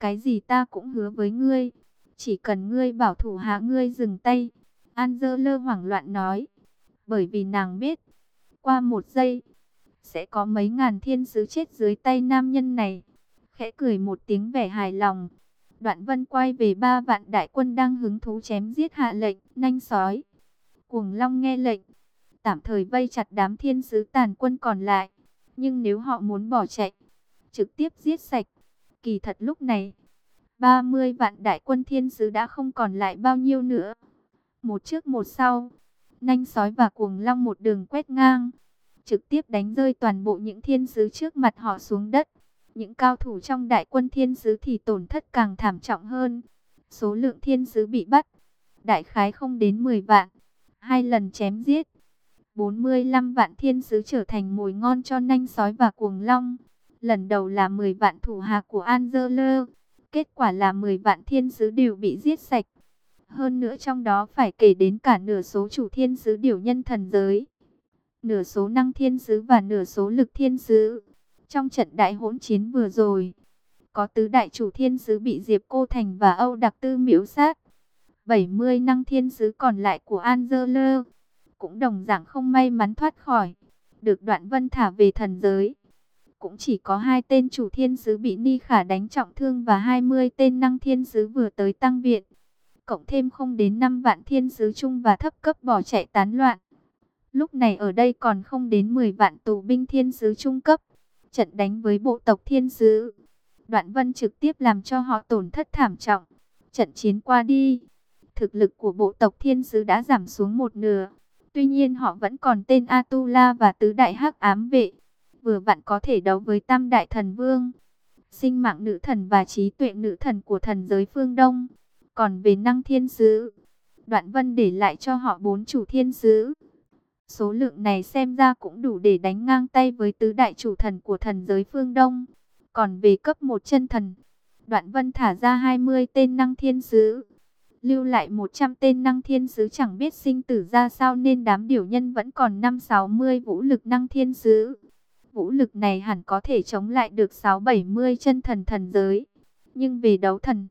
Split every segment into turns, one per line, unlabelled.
Cái gì ta cũng hứa với ngươi. Chỉ cần ngươi bảo thủ hạ ngươi dừng tay. Angela hoảng loạn nói. Bởi vì nàng biết. Qua một giây. Sẽ có mấy ngàn thiên sứ chết dưới tay nam nhân này. Khẽ cười một tiếng vẻ hài lòng. Đoạn vân quay về ba vạn đại quân đang hứng thú chém giết hạ lệnh. Nanh sói. Cuồng long nghe lệnh. Tạm thời vây chặt đám thiên sứ tàn quân còn lại. Nhưng nếu họ muốn bỏ chạy. Trực tiếp giết sạch. Kỳ thật lúc này 30 vạn đại quân thiên sứ đã không còn lại bao nhiêu nữa. Một trước một sau, nanh sói và cuồng long một đường quét ngang, trực tiếp đánh rơi toàn bộ những thiên sứ trước mặt họ xuống đất. Những cao thủ trong đại quân thiên sứ thì tổn thất càng thảm trọng hơn. Số lượng thiên sứ bị bắt, đại khái không đến 10 vạn. Hai lần chém giết, 45 vạn thiên sứ trở thành mồi ngon cho nanh sói và cuồng long. Lần đầu là 10 vạn thủ hạ của Angela Kết quả là 10 vạn thiên sứ đều bị giết sạch. Hơn nữa trong đó phải kể đến cả nửa số chủ thiên sứ điều nhân thần giới. Nửa số năng thiên sứ và nửa số lực thiên sứ. Trong trận đại hỗn chiến vừa rồi, có tứ đại chủ thiên sứ bị Diệp Cô Thành và Âu Đặc Tư miễu sát. 70 năng thiên sứ còn lại của Angela cũng đồng dạng không may mắn thoát khỏi, được đoạn vân thả về thần giới cũng chỉ có hai tên chủ thiên sứ bị Ni Khả đánh trọng thương và 20 tên năng thiên sứ vừa tới tăng viện. Cộng thêm không đến 5 vạn thiên sứ trung và thấp cấp bỏ chạy tán loạn. Lúc này ở đây còn không đến 10 vạn tù binh thiên sứ trung cấp. Trận đánh với bộ tộc thiên sứ. Đoạn vân trực tiếp làm cho họ tổn thất thảm trọng. Trận chiến qua đi. Thực lực của bộ tộc thiên sứ đã giảm xuống một nửa. Tuy nhiên họ vẫn còn tên Atula và tứ đại hắc ám vệ vừa vặn có thể đấu với tam đại thần vương, sinh mạng nữ thần và trí tuệ nữ thần của thần giới phương Đông. Còn về năng thiên sứ, đoạn vân để lại cho họ bốn chủ thiên sứ. Số lượng này xem ra cũng đủ để đánh ngang tay với tứ đại chủ thần của thần giới phương Đông. Còn về cấp một chân thần, đoạn vân thả ra 20 tên năng thiên sứ. Lưu lại 100 tên năng thiên sứ chẳng biết sinh tử ra sao nên đám điều nhân vẫn còn 5-60 vũ lực năng thiên sứ vũ lực này hẳn có thể chống lại được 6-70 chân thần thần giới. Nhưng về đấu thần,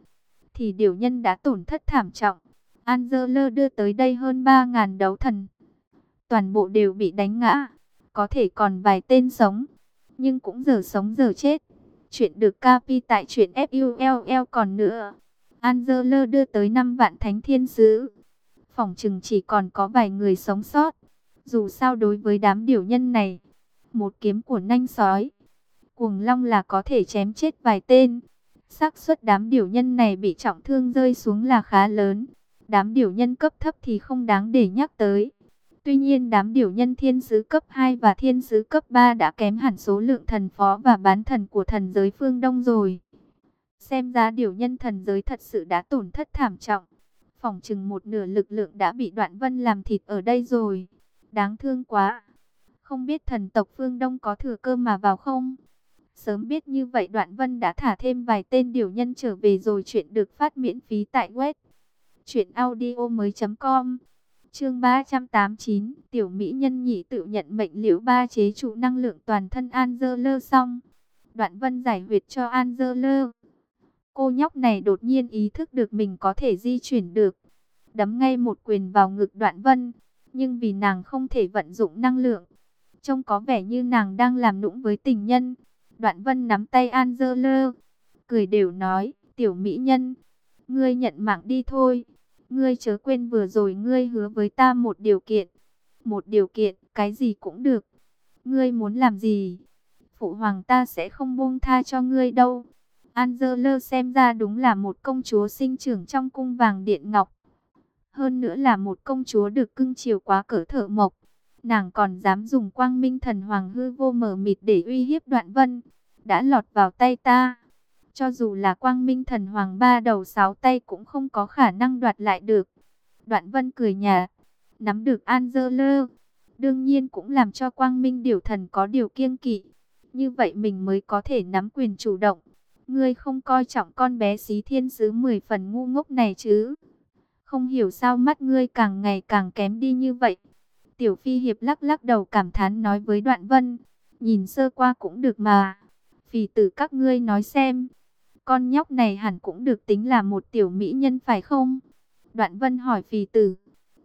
thì điều nhân đã tổn thất thảm trọng. Angela đưa tới đây hơn 3.000 đấu thần. Toàn bộ đều bị đánh ngã, có thể còn vài tên sống, nhưng cũng giờ sống giờ chết. Chuyện được capi tại chuyện FULL còn nữa. Angela đưa tới 5 vạn thánh thiên sứ. Phòng chừng chỉ còn có vài người sống sót. Dù sao đối với đám điều nhân này, một kiếm của nanh sói. Cuồng long là có thể chém chết vài tên. xác suất đám điều nhân này bị trọng thương rơi xuống là khá lớn. Đám điều nhân cấp thấp thì không đáng để nhắc tới. Tuy nhiên đám điều nhân thiên sứ cấp 2 và thiên sứ cấp 3 đã kém hẳn số lượng thần phó và bán thần của thần giới phương Đông rồi. Xem ra điều nhân thần giới thật sự đã tổn thất thảm trọng. Phòng chừng một nửa lực lượng đã bị đoạn vân làm thịt ở đây rồi. Đáng thương quá. Không biết thần tộc phương Đông có thừa cơ mà vào không? Sớm biết như vậy, Đoạn Vân đã thả thêm vài tên điều nhân trở về rồi chuyện được phát miễn phí tại web. Chuyện audio mới com Chương 389 Tiểu Mỹ Nhân nhị tự nhận mệnh liễu ba chế trụ năng lượng toàn thân Angela xong. Đoạn Vân giải huyệt cho Angela. Cô nhóc này đột nhiên ý thức được mình có thể di chuyển được. Đấm ngay một quyền vào ngực Đoạn Vân. Nhưng vì nàng không thể vận dụng năng lượng Trông có vẻ như nàng đang làm nũng với tình nhân. Đoạn vân nắm tay Angela. Cười đều nói, tiểu mỹ nhân. Ngươi nhận mạng đi thôi. Ngươi chớ quên vừa rồi ngươi hứa với ta một điều kiện. Một điều kiện, cái gì cũng được. Ngươi muốn làm gì? Phụ hoàng ta sẽ không buông tha cho ngươi đâu. Angela xem ra đúng là một công chúa sinh trưởng trong cung vàng điện ngọc. Hơn nữa là một công chúa được cưng chiều quá cỡ thợ mộc nàng còn dám dùng quang minh thần hoàng hư vô mở mịt để uy hiếp đoạn vân, đã lọt vào tay ta. Cho dù là quang minh thần hoàng ba đầu sáu tay cũng không có khả năng đoạt lại được. Đoạn vân cười nhả nắm được an dơ lơ. Đương nhiên cũng làm cho quang minh điều thần có điều kiêng kỵ. Như vậy mình mới có thể nắm quyền chủ động. Ngươi không coi trọng con bé xí thiên sứ mười phần ngu ngốc này chứ. Không hiểu sao mắt ngươi càng ngày càng kém đi như vậy. Tiểu Phi Hiệp lắc lắc đầu cảm thán nói với Đoạn Vân, nhìn sơ qua cũng được mà. Phì tử các ngươi nói xem, Con nhóc này hẳn cũng được tính là một tiểu mỹ nhân phải không? Đoạn vân hỏi phì tử.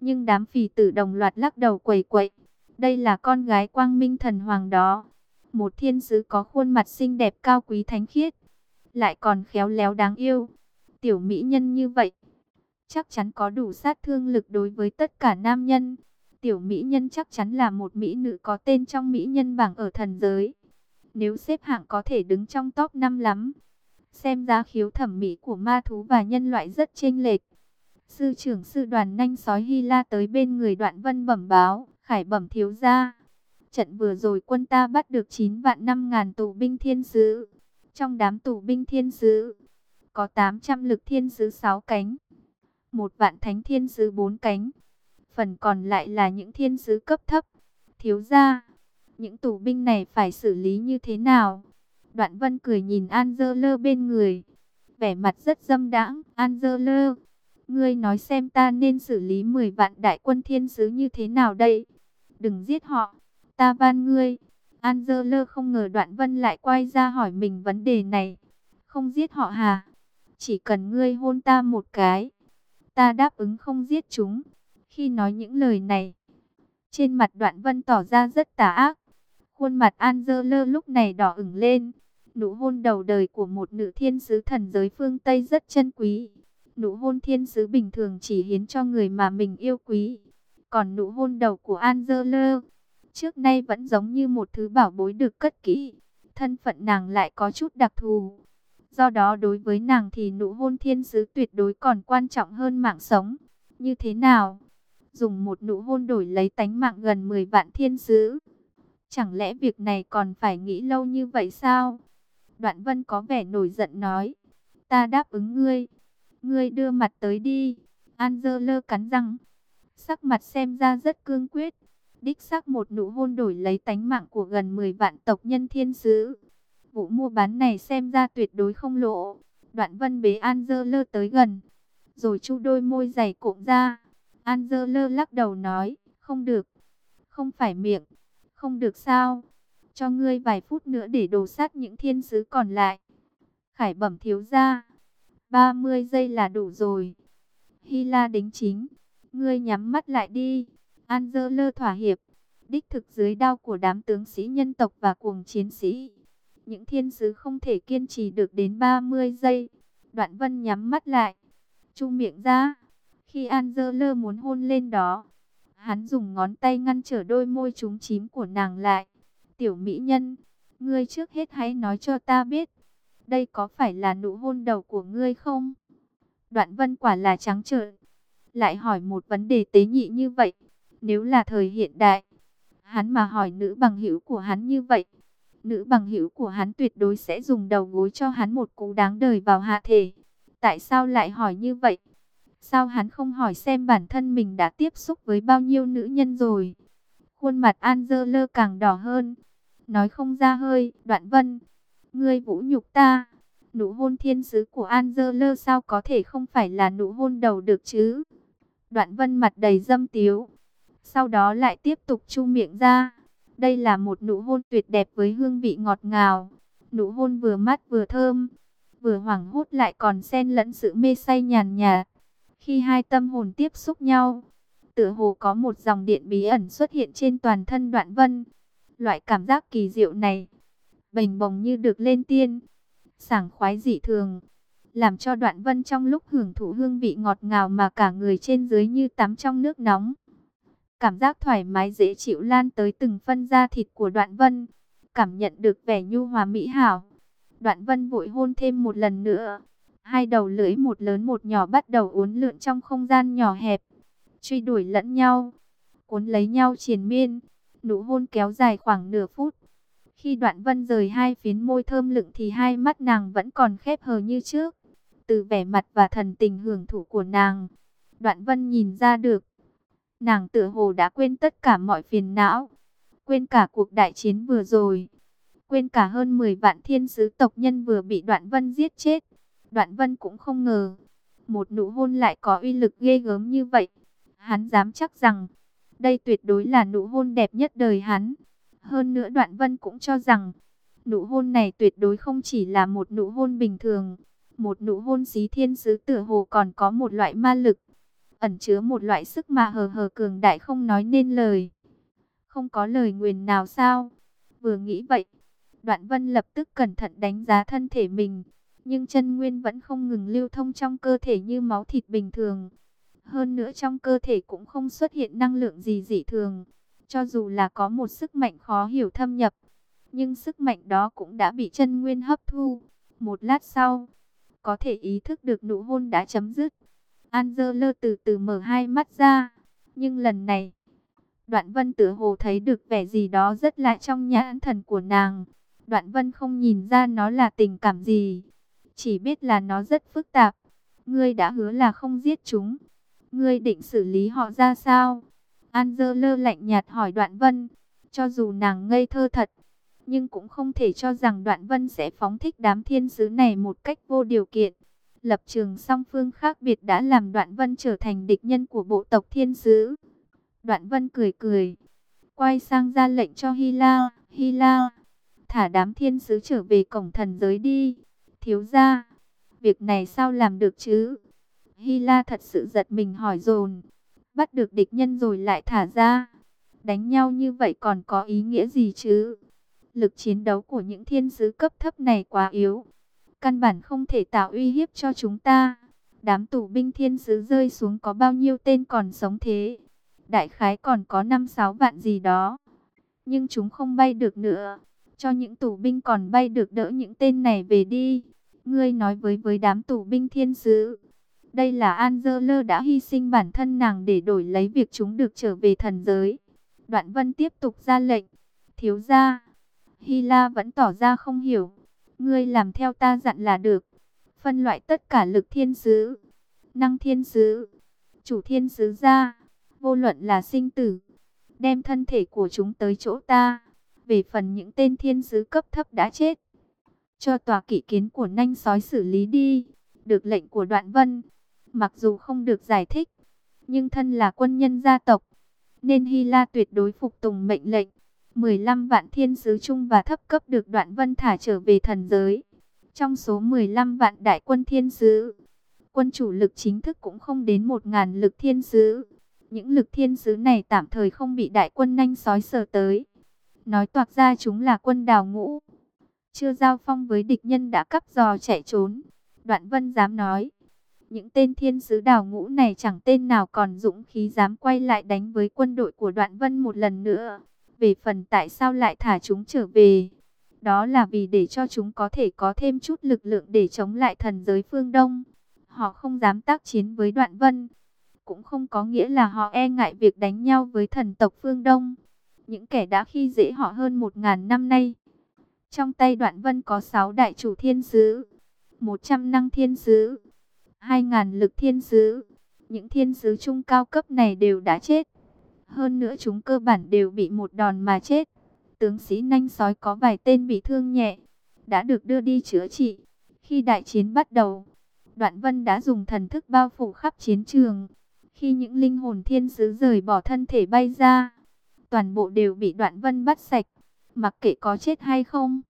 Nhưng đám phì tử đồng loạt lắc đầu quẩy quậy. Đây là con gái quang minh thần hoàng đó. Một thiên sứ có khuôn mặt xinh đẹp cao quý thánh khiết. Lại còn khéo léo đáng yêu. Tiểu mỹ nhân như vậy. Chắc chắn có đủ sát thương lực đối với tất cả nam nhân. Tiểu mỹ nhân chắc chắn là một mỹ nữ có tên trong mỹ nhân bảng ở thần giới. Nếu xếp hạng có thể đứng trong top 5 lắm. Xem ra khiếu thẩm mỹ của ma thú và nhân loại rất chênh lệch. Sư trưởng sư đoàn nhanh sói Hy La tới bên người đoạn vân bẩm báo, khải bẩm thiếu gia. Trận vừa rồi quân ta bắt được 9 vạn 5 ngàn tù binh thiên sứ. Trong đám tù binh thiên sứ, có 800 lực thiên sứ 6 cánh, một vạn thánh thiên sứ 4 cánh. Phần còn lại là những thiên sứ cấp thấp. Thiếu gia, những tù binh này phải xử lý như thế nào? Đoạn vân cười nhìn Angela bên người. Vẻ mặt rất dâm đãng. Angela, ngươi nói xem ta nên xử lý 10 vạn đại quân thiên sứ như thế nào đây? Đừng giết họ. Ta van ngươi. Angela không ngờ đoạn vân lại quay ra hỏi mình vấn đề này. Không giết họ hả? Chỉ cần ngươi hôn ta một cái. Ta đáp ứng không giết chúng. Khi nói những lời này, trên mặt đoạn vân tỏ ra rất tà ác. Khuôn mặt Angela lúc này đỏ ửng lên. Nụ hôn đầu đời của một nữ thiên sứ thần giới phương Tây rất chân quý. Nụ hôn thiên sứ bình thường chỉ hiến cho người mà mình yêu quý. Còn nụ hôn đầu của Angela, trước nay vẫn giống như một thứ bảo bối được cất kỹ. Thân phận nàng lại có chút đặc thù. Do đó đối với nàng thì nụ hôn thiên sứ tuyệt đối còn quan trọng hơn mạng sống. Như thế nào? Dùng một nụ hôn đổi lấy tánh mạng gần 10 vạn thiên sứ. Chẳng lẽ việc này còn phải nghĩ lâu như vậy sao? Đoạn vân có vẻ nổi giận nói. Ta đáp ứng ngươi. Ngươi đưa mặt tới đi. Angela cắn răng. Sắc mặt xem ra rất cương quyết. Đích xác một nụ hôn đổi lấy tánh mạng của gần 10 vạn tộc nhân thiên sứ. Vụ mua bán này xem ra tuyệt đối không lộ. Đoạn vân bế Angela tới gần. Rồi chu đôi môi dày cụm ra. Angela lắc đầu nói. Không được. Không phải miệng. Không được sao. Cho ngươi vài phút nữa để đồ sát những thiên sứ còn lại. Khải bẩm thiếu ra. 30 giây là đủ rồi. Hy La đính chính. Ngươi nhắm mắt lại đi. Angela thỏa hiệp. Đích thực dưới đao của đám tướng sĩ nhân tộc và cuồng chiến sĩ. Những thiên sứ không thể kiên trì được đến 30 giây. Đoạn vân nhắm mắt lại. Chu miệng ra. Khi Angela muốn hôn lên đó. Hắn dùng ngón tay ngăn trở đôi môi trúng chím của nàng lại. Tiểu mỹ nhân. Ngươi trước hết hãy nói cho ta biết. Đây có phải là nụ hôn đầu của ngươi không? Đoạn vân quả là trắng trợn. Lại hỏi một vấn đề tế nhị như vậy. Nếu là thời hiện đại. Hắn mà hỏi nữ bằng hữu của hắn như vậy, nữ bằng hữu của hắn tuyệt đối sẽ dùng đầu gối cho hắn một cú đáng đời vào hạ thể. Tại sao lại hỏi như vậy? Sao hắn không hỏi xem bản thân mình đã tiếp xúc với bao nhiêu nữ nhân rồi? Khuôn mặt Angela càng đỏ hơn. Nói không ra hơi, đoạn vân. Ngươi vũ nhục ta. Nụ hôn thiên sứ của Angela sao có thể không phải là nụ hôn đầu được chứ? Đoạn vân mặt đầy dâm tiếu. Sau đó lại tiếp tục chu miệng ra. Đây là một nụ hôn tuyệt đẹp với hương vị ngọt ngào. Nụ hôn vừa mát vừa thơm, vừa hoảng hốt lại còn xen lẫn sự mê say nhàn nhạt. Khi hai tâm hồn tiếp xúc nhau, tựa hồ có một dòng điện bí ẩn xuất hiện trên toàn thân đoạn vân. Loại cảm giác kỳ diệu này, bềnh bồng như được lên tiên, sảng khoái dị thường, làm cho đoạn vân trong lúc hưởng thụ hương vị ngọt ngào mà cả người trên dưới như tắm trong nước nóng. Cảm giác thoải mái dễ chịu lan tới từng phân da thịt của đoạn vân. Cảm nhận được vẻ nhu hòa mỹ hảo. Đoạn vân vội hôn thêm một lần nữa. Hai đầu lưỡi một lớn một nhỏ bắt đầu uốn lượn trong không gian nhỏ hẹp. Truy đuổi lẫn nhau. Cuốn lấy nhau triền miên. Nụ hôn kéo dài khoảng nửa phút. Khi đoạn vân rời hai phiến môi thơm lựng thì hai mắt nàng vẫn còn khép hờ như trước. Từ vẻ mặt và thần tình hưởng thụ của nàng, đoạn vân nhìn ra được Nàng tựa hồ đã quên tất cả mọi phiền não, quên cả cuộc đại chiến vừa rồi, quên cả hơn 10 vạn thiên sứ tộc nhân vừa bị Đoạn Vân giết chết. Đoạn Vân cũng không ngờ, một nụ hôn lại có uy lực ghê gớm như vậy. Hắn dám chắc rằng, đây tuyệt đối là nụ hôn đẹp nhất đời hắn. Hơn nữa Đoạn Vân cũng cho rằng, nụ hôn này tuyệt đối không chỉ là một nụ hôn bình thường, Một nụ hôn xí thiên sứ tử hồ còn có một loại ma lực, ẩn chứa một loại sức mà hờ hờ cường đại không nói nên lời. Không có lời nguyền nào sao? Vừa nghĩ vậy, Đoạn Vân lập tức cẩn thận đánh giá thân thể mình, nhưng chân nguyên vẫn không ngừng lưu thông trong cơ thể như máu thịt bình thường. Hơn nữa trong cơ thể cũng không xuất hiện năng lượng gì dị thường, cho dù là có một sức mạnh khó hiểu thâm nhập, nhưng sức mạnh đó cũng đã bị chân nguyên hấp thu. Một lát sau, có thể ý thức được nụ hôn đã chấm dứt. Angela từ từ mở hai mắt ra, nhưng lần này, Đoạn Vân tựa hồ thấy được vẻ gì đó rất lạ trong nhãn thần của nàng. Đoạn Vân không nhìn ra nó là tình cảm gì, chỉ biết là nó rất phức tạp. Ngươi đã hứa là không giết chúng, ngươi định xử lý họ ra sao? Angela lạnh nhạt hỏi Đoạn Vân, cho dù nàng ngây thơ thật, nhưng cũng không thể cho rằng Đoạn Vân sẽ phóng thích đám thiên sứ này một cách vô điều kiện. Lập trường song phương khác biệt đã làm Đoạn Vân trở thành địch nhân của bộ tộc thiên sứ. Đoạn Vân cười cười, quay sang ra lệnh cho Hy La, Hy La, thả đám thiên sứ trở về cổng thần giới đi. Thiếu gia, việc này sao làm được chứ? Hy La thật sự giật mình hỏi dồn, bắt được địch nhân rồi lại thả ra. Đánh nhau như vậy còn có ý nghĩa gì chứ? Lực chiến đấu của những thiên sứ cấp thấp này quá yếu. Căn bản không thể tạo uy hiếp cho chúng ta. Đám tù binh thiên sứ rơi xuống có bao nhiêu tên còn sống thế? Đại khái còn có 5-6 vạn gì đó. Nhưng chúng không bay được nữa. Cho những tù binh còn bay được đỡ những tên này về đi. Ngươi nói với với đám tù binh thiên sứ. Đây là Angela đã hy sinh bản thân nàng để đổi lấy việc chúng được trở về thần giới. Đoạn vân tiếp tục ra lệnh. Thiếu gia Hy La vẫn tỏ ra không hiểu. Ngươi làm theo ta dặn là được. Phân loại tất cả lực thiên sứ, năng thiên sứ, chủ thiên sứ ra. Vô luận là sinh tử. Đem thân thể của chúng tới chỗ ta. Về phần những tên thiên sứ cấp thấp đã chết. Cho tòa kỵ kiến của nanh sói xử lý đi. Được lệnh của đoạn vân. Mặc dù không được giải thích. Nhưng thân là quân nhân gia tộc. Nên Hy La tuyệt đối phục tùng mệnh lệnh. 15 vạn thiên sứ trung và thấp cấp được đoạn vân thả trở về thần giới. Trong số 15 vạn đại quân thiên sứ, quân chủ lực chính thức cũng không đến 1.000 lực thiên sứ. Những lực thiên sứ này tạm thời không bị đại quân nanh sói sờ tới. Nói toạc ra chúng là quân đào ngũ. Chưa giao phong với địch nhân đã cắp giò chạy trốn. Đoạn vân dám nói. Những tên thiên sứ đào ngũ này chẳng tên nào còn dũng khí dám quay lại đánh với quân đội của đoạn vân một lần nữa. Về phần tại sao lại thả chúng trở về, đó là vì để cho chúng có thể có thêm chút lực lượng để chống lại thần giới phương Đông. Họ không dám tác chiến với đoạn vân, cũng không có nghĩa là họ e ngại việc đánh nhau với thần tộc phương Đông. Những kẻ đã khi dễ họ hơn một ngàn năm nay. Trong tay đoạn vân có 6 đại chủ thiên sứ, 100 năng thiên sứ, 2.000 lực thiên sứ. Những thiên sứ trung cao cấp này đều đã chết. Hơn nữa chúng cơ bản đều bị một đòn mà chết. Tướng sĩ nanh sói có vài tên bị thương nhẹ, đã được đưa đi chữa trị. Khi đại chiến bắt đầu, Đoạn Vân đã dùng thần thức bao phủ khắp chiến trường. Khi những linh hồn thiên sứ rời bỏ thân thể bay ra, toàn bộ đều bị Đoạn Vân bắt sạch, mặc kệ có chết hay không.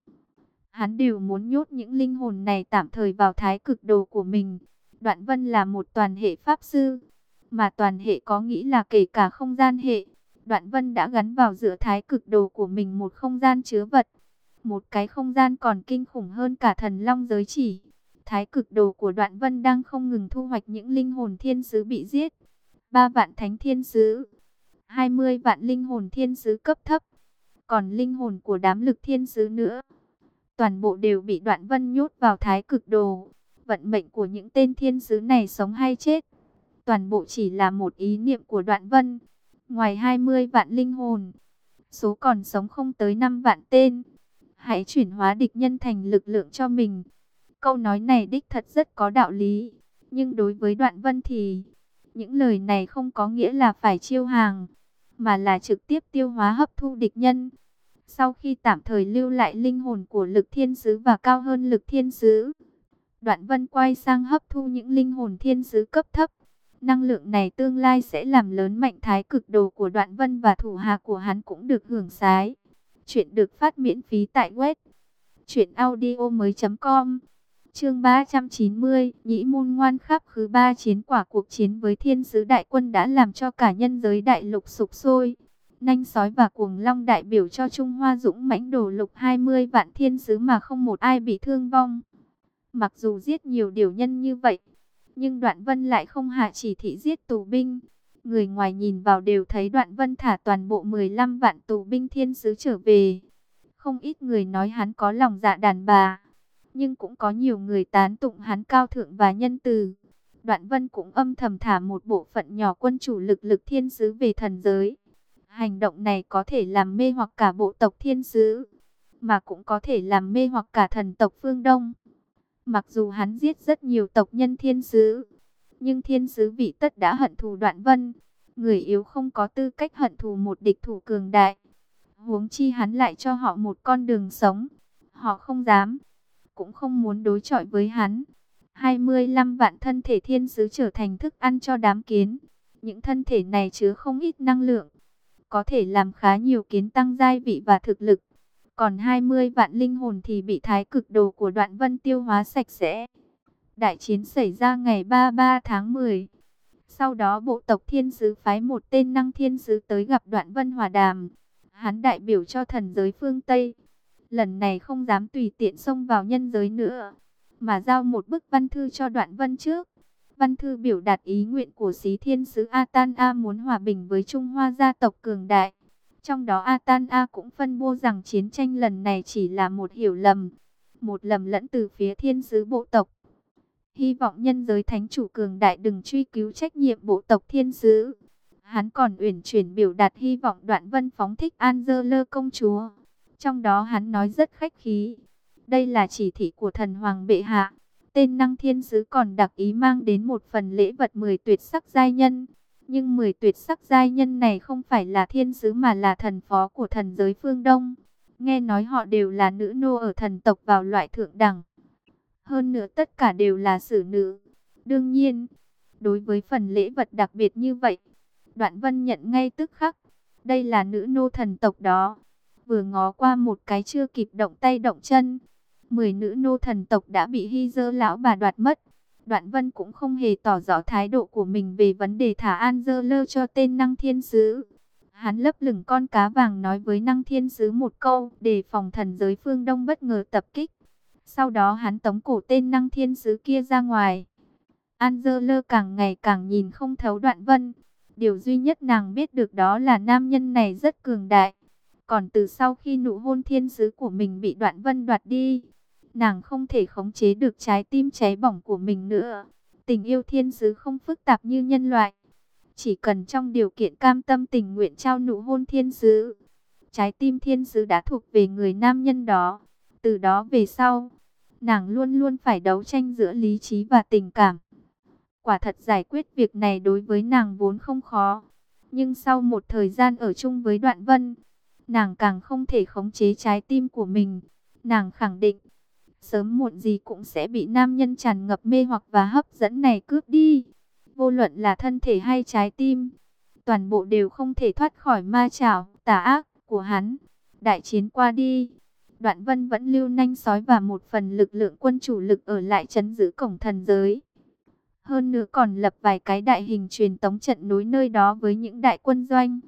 Hắn đều muốn nhốt những linh hồn này tạm thời vào thái cực đồ của mình. Đoạn Vân là một toàn hệ pháp sư, mà toàn hệ có nghĩ là kể cả không gian hệ. Đoạn Vân đã gắn vào giữa thái cực đồ của mình một không gian chứa vật. Một cái không gian còn kinh khủng hơn cả thần long giới chỉ. Thái cực đồ của Đoạn Vân đang không ngừng thu hoạch những linh hồn thiên sứ bị giết. ba vạn thánh thiên sứ. 20 vạn linh hồn thiên sứ cấp thấp. Còn linh hồn của đám lực thiên sứ nữa. Toàn bộ đều bị Đoạn Vân nhốt vào thái cực đồ. Vận mệnh của những tên thiên sứ này sống hay chết toàn bộ chỉ là một ý niệm của đoạn vân. Ngoài 20 vạn linh hồn, số còn sống không tới 5 vạn tên. Hãy chuyển hóa địch nhân thành lực lượng cho mình. Câu nói này đích thật rất có đạo lý. Nhưng đối với đoạn vân thì, những lời này không có nghĩa là phải chiêu hàng, mà là trực tiếp tiêu hóa hấp thu địch nhân. Sau khi tạm thời lưu lại linh hồn của lực thiên sứ và cao hơn lực thiên sứ, đoạn vân quay sang hấp thu những linh hồn thiên sứ cấp thấp. Năng lượng này tương lai sẽ làm lớn mạnh thái cực đồ của Đoạn Vân và thủ hạ của hắn cũng được hưởng sái. Chuyện được phát miễn phí tại web truyệnaudiomoi.com. Chương 390, Nhĩ môn ngoan khắp khứ ba chiến quả cuộc chiến với thiên sứ đại quân đã làm cho cả nhân giới đại lục sụp sôi. Nanh sói và cuồng long đại biểu cho Trung Hoa dũng mãnh đổ lục 20 vạn thiên sứ mà không một ai bị thương vong. Mặc dù giết nhiều điều nhân như vậy, nhưng Đoạn Vân lại không hạ chỉ thị giết tù binh. Người ngoài nhìn vào đều thấy Đoạn Vân thả toàn bộ 15 vạn tù binh thiên sứ trở về. Không ít người nói hắn có lòng dạ đàn bà, nhưng cũng có nhiều người tán tụng hắn cao thượng và nhân từ. Đoạn Vân cũng âm thầm thả một bộ phận nhỏ quân chủ lực lực thiên sứ về thần giới. Hành động này có thể làm mê hoặc cả bộ tộc thiên sứ, mà cũng có thể làm mê hoặc cả thần tộc phương Đông. Mặc dù hắn giết rất nhiều tộc nhân thiên sứ, nhưng thiên sứ vị tất đã hận thù đoạn vân. Người yếu không có tư cách hận thù một địch thủ cường đại. Huống chi hắn lại cho họ một con đường sống. Họ không dám, cũng không muốn đối chọi với hắn. 25 vạn thân thể thiên sứ trở thành thức ăn cho đám kiến. Những thân thể này chứa không ít năng lượng, có thể làm khá nhiều kiến tăng giai vị và thực lực. Còn 20 vạn linh hồn thì bị thái cực đồ của đoạn vân tiêu hóa sạch sẽ. Đại chiến xảy ra ngày 33 tháng 10. Sau đó bộ tộc thiên sứ phái một tên năng thiên sứ tới gặp đoạn vân hòa đàm. Hắn đại biểu cho thần giới phương Tây. Lần này không dám tùy tiện xông vào nhân giới nữa. Mà giao một bức văn thư cho đoạn vân trước. Văn thư biểu đạt ý nguyện của sĩ thiên sứ Atan A muốn hòa bình với Trung Hoa gia tộc cường đại. Trong đó Atan A cũng phân bua rằng chiến tranh lần này chỉ là một hiểu lầm, một lầm lẫn từ phía thiên sứ bộ tộc. Hy vọng nhân giới thánh chủ cường đại đừng truy cứu trách nhiệm bộ tộc thiên sứ. Hắn còn uyển chuyển biểu đạt hy vọng đoạn vân phóng thích Angela công chúa. Trong đó hắn nói rất khách khí. Đây là chỉ thị của thần hoàng bệ hạ. Tên năng thiên sứ còn đặc ý mang đến một phần lễ vật 10 tuyệt sắc giai nhân. Nhưng 10 tuyệt sắc giai nhân này không phải là thiên sứ mà là thần phó của thần giới phương Đông. Nghe nói họ đều là nữ nô ở thần tộc vào loại thượng đẳng. Hơn nữa tất cả đều là xử nữ. Đương nhiên, đối với phần lễ vật đặc biệt như vậy, Đoạn Vân nhận ngay tức khắc. Đây là nữ nô thần tộc đó. Vừa ngó qua một cái chưa kịp động tay động chân. Mười nữ nô thần tộc đã bị hy dơ lão bà đoạt mất. Đoạn Vân cũng không hề tỏ rõ thái độ của mình về vấn đề thả an dơ lơ cho tên năng thiên sứ. Hắn lấp lửng con cá vàng nói với năng thiên sứ một câu để phòng thần giới phương Đông bất ngờ tập kích. Sau đó hắn tống cổ tên năng thiên sứ kia ra ngoài. An dơ lơ càng ngày càng nhìn không thấu đoạn vân. Điều duy nhất nàng biết được đó là nam nhân này rất cường đại. Còn từ sau khi nụ hôn thiên sứ của mình bị đoạn vân đoạt đi, nàng không thể khống chế được trái tim cháy bỏng của mình nữa. Tình yêu thiên sứ không phức tạp như nhân loại. Chỉ cần trong điều kiện cam tâm tình nguyện trao nụ hôn thiên sứ, trái tim thiên sứ đã thuộc về người nam nhân đó. Từ đó về sau, nàng luôn luôn phải đấu tranh giữa lý trí và tình cảm. Quả thật giải quyết việc này đối với nàng vốn không khó. Nhưng sau một thời gian ở chung với đoạn vân, nàng càng không thể khống chế trái tim của mình. Nàng khẳng định, sớm muộn gì cũng sẽ bị nam nhân tràn ngập mê hoặc và hấp dẫn này cướp đi. Vô luận là thân thể hay trái tim, toàn bộ đều không thể thoát khỏi ma trảo tà ác của hắn. Đại chiến qua đi, Đoạn Vân vẫn lưu nanh sói và một phần lực lượng quân chủ lực ở lại chấn giữ cổng thần giới. Hơn nữa còn lập vài cái đại hình truyền tống trận nối nơi đó với những đại quân doanh.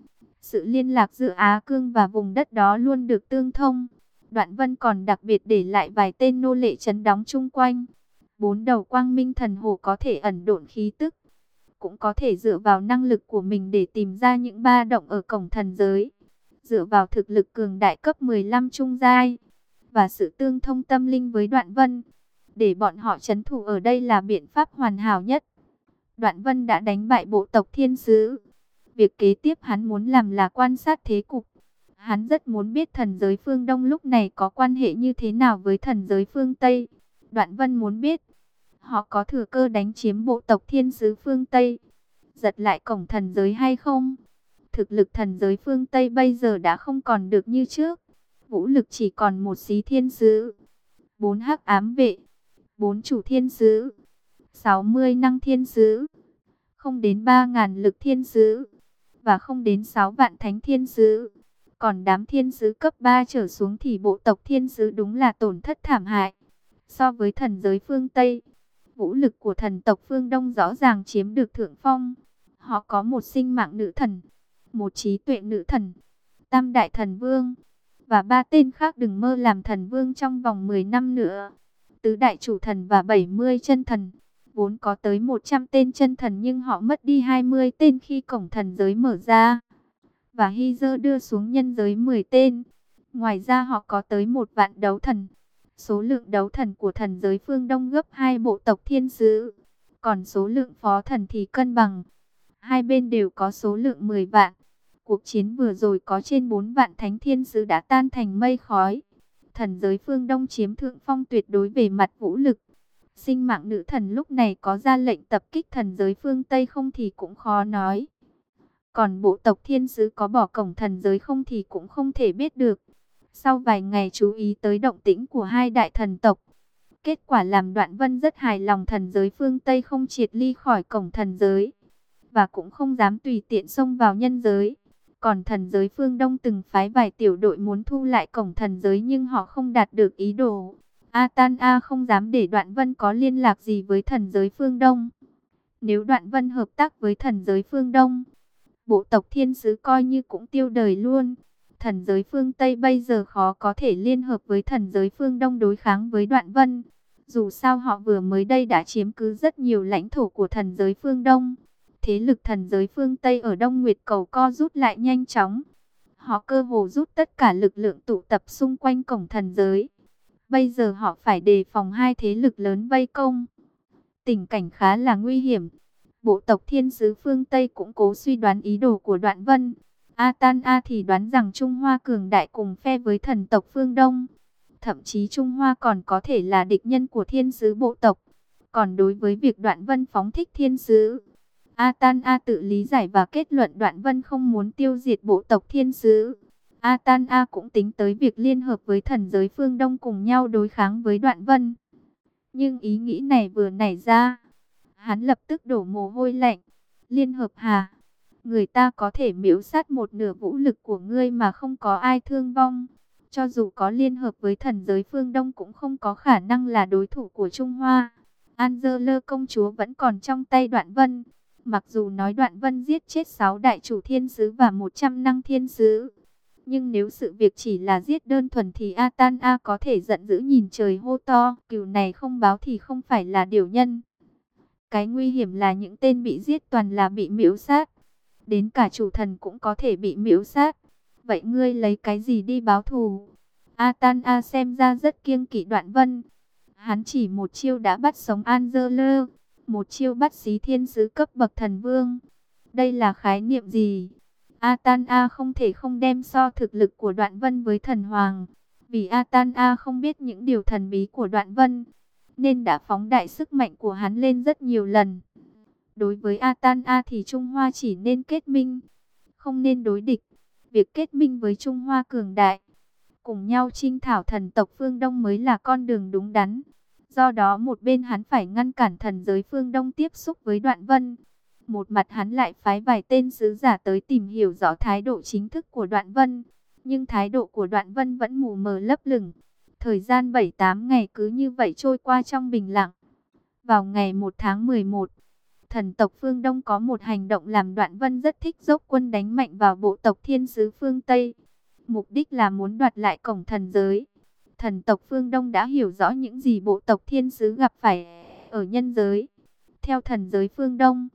Sự liên lạc giữa Á Cương và vùng đất đó luôn được tương thông. Đoạn Vân còn đặc biệt để lại vài tên nô lệ chấn đóng chung quanh. Bốn đầu quang minh thần hồ có thể ẩn độn khí tức. Cũng có thể dựa vào năng lực của mình để tìm ra những ba động ở cổng thần giới. Dựa vào thực lực cường đại cấp 15 trung giai. Và sự tương thông tâm linh với Đoạn Vân. Để bọn họ chấn thủ ở đây là biện pháp hoàn hảo nhất. Đoạn Vân đã đánh bại bộ tộc thiên sứ. Việc kế tiếp hắn muốn làm là quan sát thế cục Hắn rất muốn biết thần giới phương Đông lúc này có quan hệ như thế nào với thần giới phương Tây. Đoạn Vân muốn biết, họ có thừa cơ đánh chiếm bộ tộc thiên sứ phương Tây, giật lại cổng thần giới hay không? Thực lực thần giới phương Tây bây giờ đã không còn được như trước. Vũ lực chỉ còn một xí thiên sứ, bốn hắc ám vệ, bốn chủ thiên sứ, 60 năng thiên sứ, không đến 3.000 lực thiên sứ, và không đến 6 vạn thánh thiên sứ. Còn đám thiên sứ cấp 3 trở xuống thì bộ tộc thiên sứ đúng là tổn thất thảm hại. So với thần giới phương Tây, vũ lực của thần tộc phương Đông rõ ràng chiếm được thượng phong. Họ có một sinh mạng nữ thần, một trí tuệ nữ thần, tam đại thần vương, và ba tên khác đừng mơ làm thần vương trong vòng 10 năm nữa. Tứ đại chủ thần và 70 chân thần, vốn có tới 100 tên chân thần nhưng họ mất đi 20 tên khi cổng thần giới mở ra. Và Hy Dơ đưa xuống nhân giới 10 tên. Ngoài ra họ có tới một vạn đấu thần. Số lượng đấu thần của thần giới phương Đông gấp hai bộ tộc thiên sứ. Còn số lượng phó thần thì cân bằng. Hai bên đều có số lượng 10 vạn. Cuộc chiến vừa rồi có trên 4 vạn thánh thiên sứ đã tan thành mây khói. Thần giới phương Đông chiếm thượng phong tuyệt đối về mặt vũ lực. Sinh mạng nữ thần lúc này có ra lệnh tập kích thần giới phương Tây không thì cũng khó nói. Còn bộ tộc thiên sứ có bỏ cổng thần giới không thì cũng không thể biết được. Sau vài ngày chú ý tới động tĩnh của hai đại thần tộc, kết quả làm đoạn vân rất hài lòng thần giới phương Tây không triệt ly khỏi cổng thần giới, và cũng không dám tùy tiện xông vào nhân giới. Còn thần giới phương Đông từng phái vài tiểu đội muốn thu lại cổng thần giới nhưng họ không đạt được ý đồ. Atan A không dám để đoạn vân có liên lạc gì với thần giới phương Đông. Nếu đoạn vân hợp tác với thần giới phương Đông, bộ tộc thiên sứ coi như cũng tiêu đời luôn. Thần giới phương Tây bây giờ khó có thể liên hợp với thần giới phương Đông đối kháng với đoạn vân. Dù sao họ vừa mới đây đã chiếm cứ rất nhiều lãnh thổ của thần giới phương Đông. Thế lực thần giới phương Tây ở Đông Nguyệt cầu co rút lại nhanh chóng. Họ cơ hồ rút tất cả lực lượng tụ tập xung quanh cổng thần giới. Bây giờ họ phải đề phòng hai thế lực lớn vây công. Tình cảnh khá là nguy hiểm. Bộ tộc thiên sứ phương Tây cũng cố suy đoán ý đồ của đoạn vân. a tan A thì đoán rằng Trung Hoa cường đại cùng phe với thần tộc phương Đông. Thậm chí Trung Hoa còn có thể là địch nhân của thiên sứ bộ tộc. Còn đối với việc đoạn vân phóng thích thiên sứ, a tan A tự lý giải và kết luận đoạn vân không muốn tiêu diệt bộ tộc thiên sứ. Atan A cũng tính tới việc liên hợp với thần giới phương Đông cùng nhau đối kháng với đoạn vân. Nhưng ý nghĩ này vừa nảy ra, hắn lập tức đổ mồ hôi lạnh. Liên hợp hà, người ta có thể miễu sát một nửa vũ lực của ngươi mà không có ai thương vong. Cho dù có liên hợp với thần giới phương Đông cũng không có khả năng là đối thủ của Trung Hoa. Angela công chúa vẫn còn trong tay đoạn vân. Mặc dù nói đoạn vân giết chết 6 đại chủ thiên sứ và 100 năng thiên sứ. Nhưng nếu sự việc chỉ là giết đơn thuần thì Atan A có thể giận dữ nhìn trời hô to. Cừu này không báo thì không phải là điều nhân. Cái nguy hiểm là những tên bị giết toàn là bị miễu sát. Đến cả chủ thần cũng có thể bị miễu sát. Vậy ngươi lấy cái gì đi báo thù? Atan A xem ra rất kiêng kỵ đoạn vân. Hắn chỉ một chiêu đã bắt sống Angela. Một chiêu bắt xí thiên sứ cấp bậc thần vương. Đây là khái niệm gì? Atan A không thể không đem so thực lực của đoạn vân với thần hoàng. Vì Atan A không biết những điều thần bí của đoạn vân. Nên đã phóng đại sức mạnh của hắn lên rất nhiều lần. Đối với Atan A thì Trung Hoa chỉ nên kết minh. Không nên đối địch. Việc kết minh với Trung Hoa cường đại. Cùng nhau trinh thảo thần tộc phương Đông mới là con đường đúng đắn. Do đó một bên hắn phải ngăn cản thần giới phương Đông tiếp xúc với đoạn vân. Một mặt hắn lại phái vài tên sứ giả tới tìm hiểu rõ thái độ chính thức của đoạn vân. Nhưng thái độ của đoạn vân vẫn mù mờ lấp lửng. Thời gian 7-8 ngày cứ như vậy trôi qua trong bình lặng. Vào ngày 1 tháng 11, thần tộc phương Đông có một hành động làm đoạn vân rất thích dốc quân đánh mạnh vào bộ tộc thiên sứ phương Tây. Mục đích là muốn đoạt lại cổng thần giới. Thần tộc phương Đông đã hiểu rõ những gì bộ tộc thiên sứ gặp phải ở nhân giới. Theo thần giới phương Đông,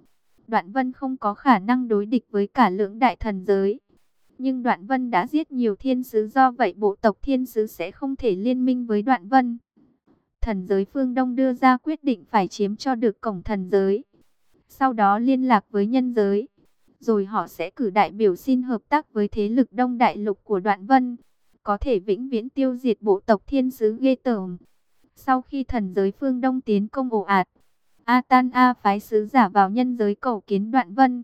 Đoạn Vân không có khả năng đối địch với cả lưỡng đại thần giới. Nhưng Đoạn Vân đã giết nhiều thiên sứ do vậy bộ tộc thiên sứ sẽ không thể liên minh với Đoạn Vân. Thần giới phương Đông đưa ra quyết định phải chiếm cho được cổng thần giới. Sau đó liên lạc với nhân giới. Rồi họ sẽ cử đại biểu xin hợp tác với thế lực Đông Đại Lục của Đoạn Vân. Có thể vĩnh viễn tiêu diệt bộ tộc thiên sứ ghê tởm. Sau khi thần giới phương Đông tiến công ồ ạt, Atan A phái sứ giả vào nhân giới cầu kiến Đoạn Vân,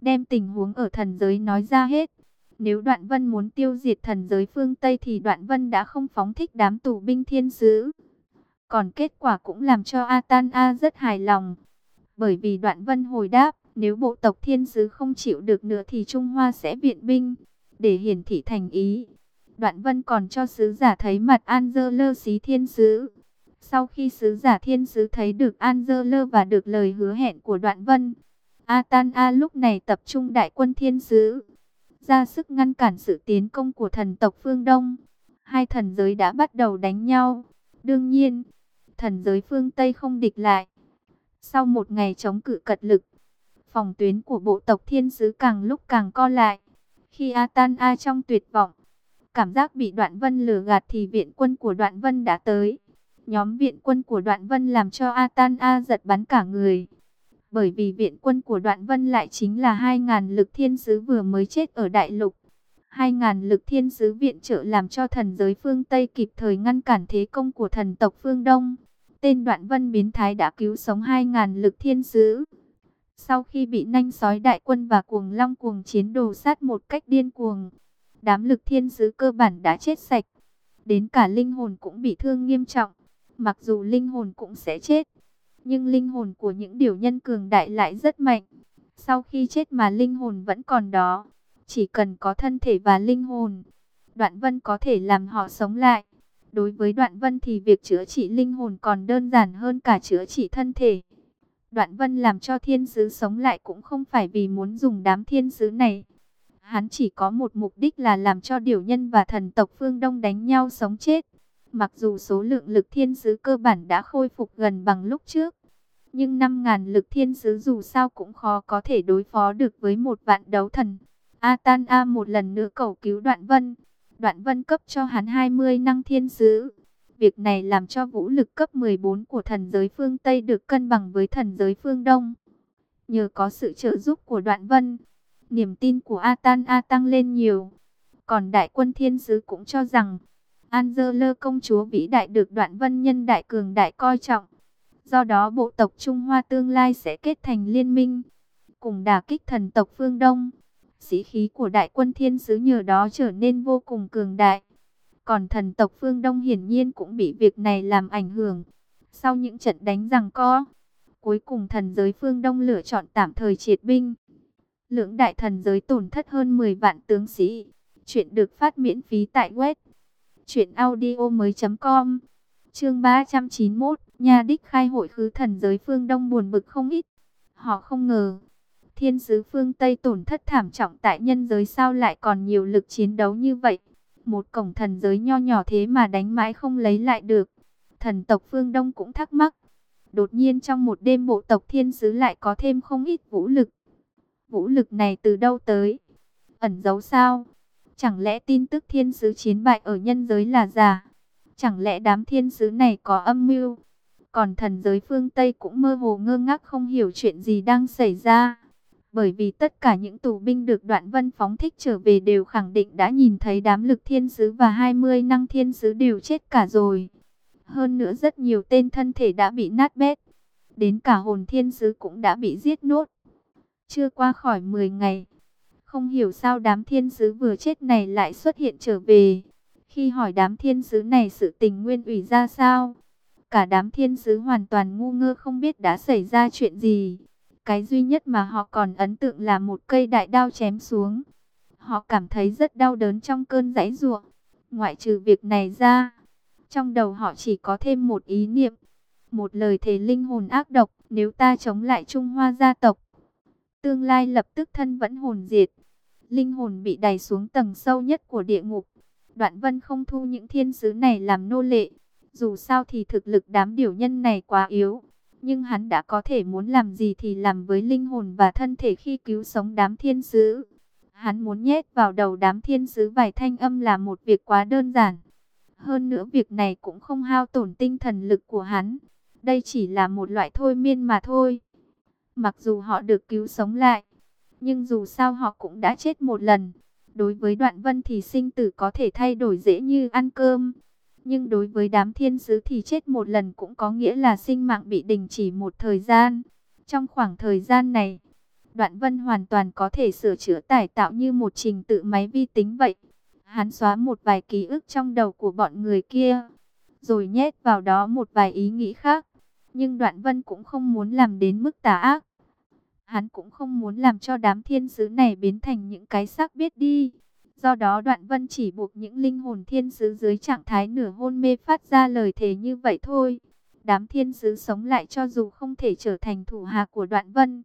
đem tình huống ở thần giới nói ra hết. Nếu Đoạn Vân muốn tiêu diệt thần giới phương Tây thì Đoạn Vân đã không phóng thích đám tù binh thiên sứ. Còn kết quả cũng làm cho Atan A rất hài lòng. Bởi vì Đoạn Vân hồi đáp, nếu bộ tộc thiên sứ không chịu được nữa thì Trung Hoa sẽ viện binh, để hiển thị thành ý. Đoạn Vân còn cho sứ giả thấy mặt Angela xí thiên sứ. Sau khi sứ giả thiên sứ thấy được Angela và được lời hứa hẹn của đoạn vân, Atana A lúc này tập trung đại quân thiên sứ, ra sức ngăn cản sự tiến công của thần tộc phương Đông. Hai thần giới đã bắt đầu đánh nhau. Đương nhiên, thần giới phương Tây không địch lại. Sau một ngày chống cự cật lực, phòng tuyến của bộ tộc thiên sứ càng lúc càng co lại. Khi Atana A trong tuyệt vọng, cảm giác bị đoạn vân lừa gạt thì viện quân của đoạn vân đã tới. Nhóm viện quân của đoạn vân làm cho a tan A giật bắn cả người. Bởi vì viện quân của đoạn vân lại chính là 2.000 lực thiên sứ vừa mới chết ở đại lục. 2.000 lực thiên sứ viện trợ làm cho thần giới phương Tây kịp thời ngăn cản thế công của thần tộc phương Đông. Tên đoạn vân biến thái đã cứu sống 2.000 lực thiên sứ. Sau khi bị nanh sói đại quân và cuồng long cuồng chiến đồ sát một cách điên cuồng, đám lực thiên sứ cơ bản đã chết sạch. Đến cả linh hồn cũng bị thương nghiêm trọng. Mặc dù linh hồn cũng sẽ chết, nhưng linh hồn của những điều nhân cường đại lại rất mạnh. Sau khi chết mà linh hồn vẫn còn đó, chỉ cần có thân thể và linh hồn, Đoạn Vân có thể làm họ sống lại. Đối với Đoạn Vân thì việc chữa trị linh hồn còn đơn giản hơn cả chữa trị thân thể. Đoạn Vân làm cho thiên sứ sống lại cũng không phải vì muốn dùng đám thiên sứ này. Hắn chỉ có một mục đích là làm cho điều nhân và thần tộc phương Đông đánh nhau sống chết. Mặc dù số lượng lực thiên sứ cơ bản đã khôi phục gần bằng lúc trước, nhưng 5.000 lực thiên sứ dù sao cũng khó có thể đối phó được với một vạn đấu thần. Atan A một lần nữa cầu cứu Đoạn Vân. Đoạn Vân cấp cho hắn 20 năng thiên sứ. Việc này làm cho vũ lực cấp 14 của thần giới phương Tây được cân bằng với thần giới phương Đông. Nhờ có sự trợ giúp của Đoạn Vân, niềm tin của Atan A tăng lên nhiều. Còn đại quân thiên sứ cũng cho rằng, Angela công chúa vĩ đại được đoạn vân nhân đại cường đại coi trọng. Do đó bộ tộc Trung Hoa tương lai sẽ kết thành liên minh, cùng đả kích thần tộc phương Đông. Sĩ khí của đại quân thiên sứ nhờ đó trở nên vô cùng cường đại. Còn thần tộc phương Đông hiển nhiên cũng bị việc này làm ảnh hưởng. Sau những trận đánh rằng co, cuối cùng thần giới phương Đông lựa chọn tạm thời triệt binh. Lưỡng đại thần giới tổn thất hơn 10 vạn tướng sĩ. Chuyện được phát miễn phí tại web Chuyện audio mới com. Chương 391 Nhà đích khai hội khứ thần giới phương Đông buồn bực không ít. Họ không ngờ, Thiên sứ phương Tây tổn thất thảm trọng tại nhân giới sao lại còn nhiều lực chiến đấu như vậy? Một cổng thần giới nho nhỏ thế mà đánh mãi không lấy lại được. Thần tộc phương Đông cũng thắc mắc. Đột nhiên trong một đêm bộ tộc thiên sứ lại có thêm không ít vũ lực. Vũ lực này từ đâu tới? Ẩn giấu sao? Chẳng lẽ tin tức thiên sứ chiến bại ở nhân giới là giả? Chẳng lẽ đám thiên sứ này có âm mưu? Còn thần giới phương Tây cũng mơ hồ ngơ ngác không hiểu chuyện gì đang xảy ra. Bởi vì tất cả những tù binh được đoạn vân phóng thích trở về đều khẳng định đã nhìn thấy đám lực thiên sứ và 20 năng thiên sứ đều chết cả rồi. Hơn nữa rất nhiều tên thân thể đã bị nát bét. Đến cả hồn thiên sứ cũng đã bị giết nốt. Chưa qua khỏi 10 ngày, không hiểu sao đám thiên sứ vừa chết này lại xuất hiện trở về. Khi hỏi đám thiên sứ này sự tình nguyên ủy ra sao, cả đám thiên sứ hoàn toàn ngu ngơ không biết đã xảy ra chuyện gì. Cái duy nhất mà họ còn ấn tượng là một cây đại đao chém xuống. Họ cảm thấy rất đau đớn trong cơn giãy ruộng. Ngoại trừ việc này ra, trong đầu họ chỉ có thêm một ý niệm, một lời thề linh hồn ác độc, nếu ta chống lại Trung Hoa gia tộc, tương lai lập tức thân vẫn hồn diệt linh hồn bị đày xuống tầng sâu nhất của địa ngục. Đoạn vân không thu những thiên sứ này làm nô lệ. Dù sao thì thực lực đám điều nhân này quá yếu. Nhưng hắn đã có thể muốn làm gì thì làm với linh hồn và thân thể khi cứu sống đám thiên sứ. Hắn muốn nhét vào đầu đám thiên sứ vài thanh âm là một việc quá đơn giản. Hơn nữa việc này cũng không hao tổn tinh thần lực của hắn. Đây chỉ là một loại thôi miên mà thôi. Mặc dù họ được cứu sống lại, nhưng dù sao họ cũng đã chết một lần. Đối với đoạn vân thì sinh tử có thể thay đổi dễ như ăn cơm. Nhưng đối với đám thiên sứ thì chết một lần cũng có nghĩa là sinh mạng bị đình chỉ một thời gian. Trong khoảng thời gian này, đoạn vân hoàn toàn có thể sửa chữa tải tạo như một trình tự máy vi tính vậy. Hắn xóa một vài ký ức trong đầu của bọn người kia, rồi nhét vào đó một vài ý nghĩ khác. Nhưng đoạn vân cũng không muốn làm đến mức tà ác. Hắn cũng không muốn làm cho đám thiên sứ này biến thành những cái xác biết đi. Do đó đoạn vân chỉ buộc những linh hồn thiên sứ dưới trạng thái nửa hôn mê phát ra lời thề như vậy thôi. Đám thiên sứ sống lại cho dù không thể trở thành thủ hạ của đoạn vân,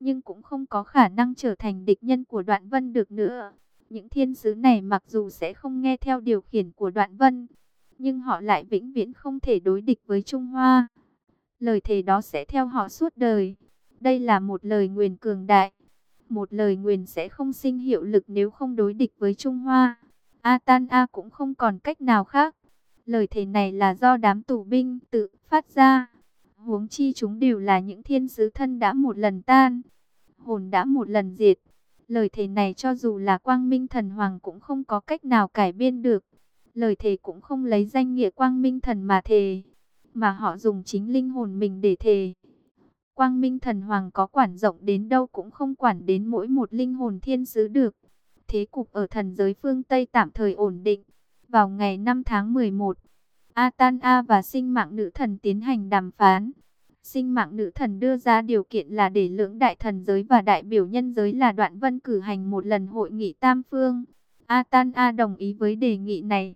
nhưng cũng không có khả năng trở thành địch nhân của đoạn vân được nữa. Những thiên sứ này mặc dù sẽ không nghe theo điều khiển của đoạn vân, nhưng họ lại vĩnh viễn không thể đối địch với Trung Hoa. Lời thề đó sẽ theo họ suốt đời. Đây là một lời nguyền cường đại. Một lời nguyền sẽ không sinh hiệu lực nếu không đối địch với Trung Hoa. A Tan A cũng không còn cách nào khác. Lời thề này là do đám tù binh tự phát ra. Huống chi chúng đều là những thiên sứ thân đã một lần tan, hồn đã một lần diệt. Lời thề này cho dù là quang minh thần hoàng cũng không có cách nào cải biên được. Lời thề cũng không lấy danh nghĩa quang minh thần mà thề, mà họ dùng chính linh hồn mình để thề. Quang minh thần hoàng có quản rộng đến đâu cũng không quản đến mỗi một linh hồn thiên sứ được. Thế cục ở thần giới phương Tây tạm thời ổn định. Vào ngày 5 tháng 11, Atan A và sinh mạng nữ thần tiến hành đàm phán. Sinh mạng nữ thần đưa ra điều kiện là để lưỡng đại thần giới và đại biểu nhân giới là đoạn vân cử hành một lần hội nghị tam phương. Atan A đồng ý với đề nghị này.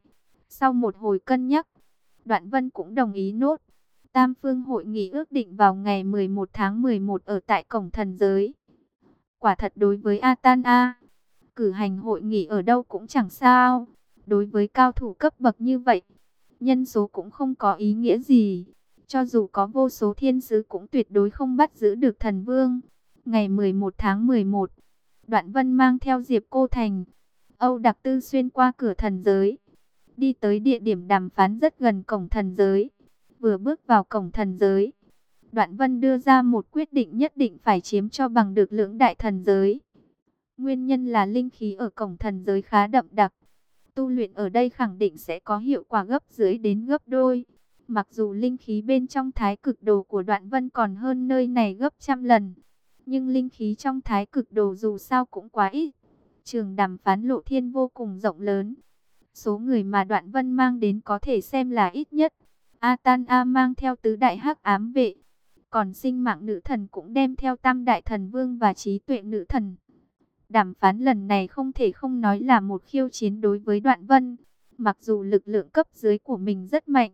Sau một hồi cân nhắc, đoạn vân cũng đồng ý nốt. Tam phương hội nghị ước định vào ngày 11 tháng 11 ở tại cổng thần giới. Quả thật đối với Atan A, cử hành hội nghị ở đâu cũng chẳng sao. Đối với cao thủ cấp bậc như vậy, nhân số cũng không có ý nghĩa gì. Cho dù có vô số thiên sứ cũng tuyệt đối không bắt giữ được thần vương. Ngày 11 tháng 11, Đoạn Vân mang theo Diệp Cô Thành, Âu Đặc Tư xuyên qua cửa thần giới. Đi tới địa điểm đàm phán rất gần cổng thần giới. Vừa bước vào cổng thần giới, Đoạn Vân đưa ra một quyết định nhất định phải chiếm cho bằng được lưỡng đại thần giới. Nguyên nhân là linh khí ở cổng thần giới khá đậm đặc tu luyện ở đây khẳng định sẽ có hiệu quả gấp dưới đến gấp đôi. Mặc dù linh khí bên trong thái cực đồ của đoạn vân còn hơn nơi này gấp trăm lần, nhưng linh khí trong thái cực đồ dù sao cũng quá ít. Trường đàm phán lộ thiên vô cùng rộng lớn. Số người mà đoạn vân mang đến có thể xem là ít nhất. Atan A mang theo tứ đại hắc ám vệ. Còn sinh mạng nữ thần cũng đem theo tam đại thần vương và trí tuệ nữ thần. Đàm phán lần này không thể không nói là một khiêu chiến đối với Đoạn Vân. Mặc dù lực lượng cấp dưới của mình rất mạnh,